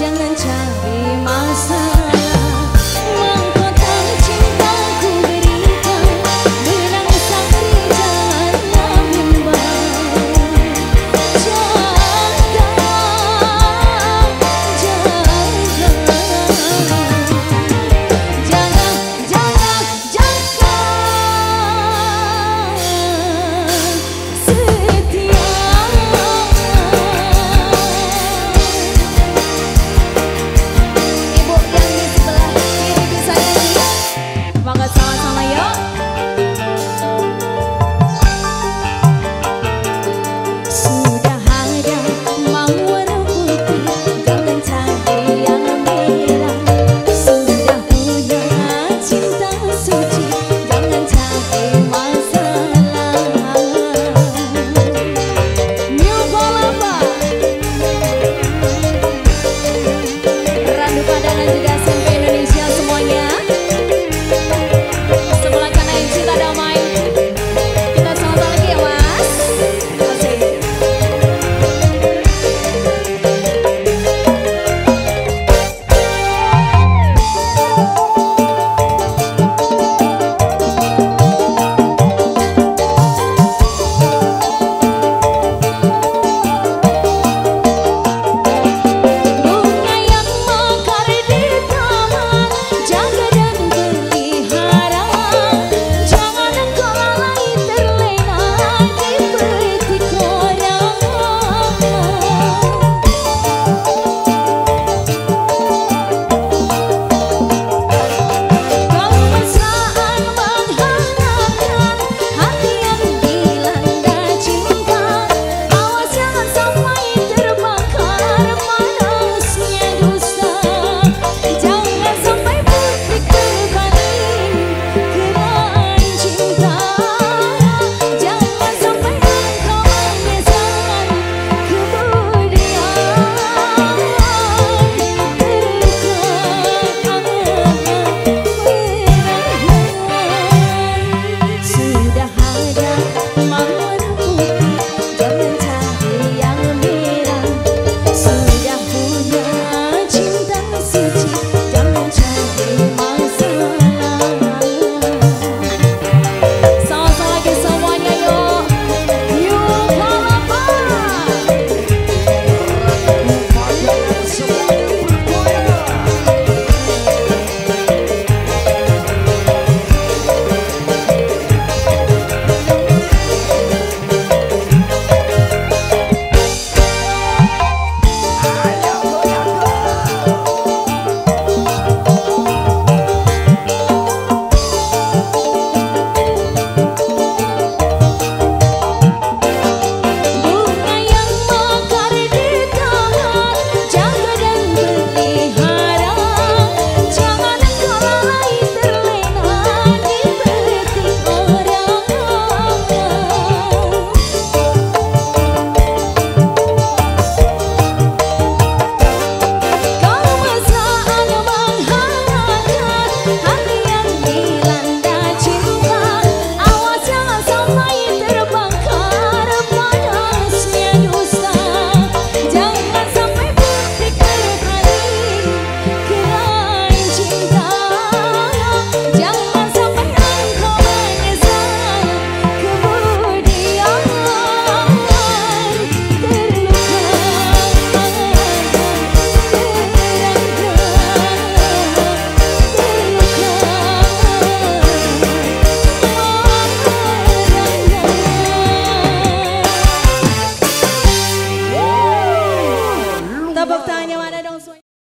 jangan cari masa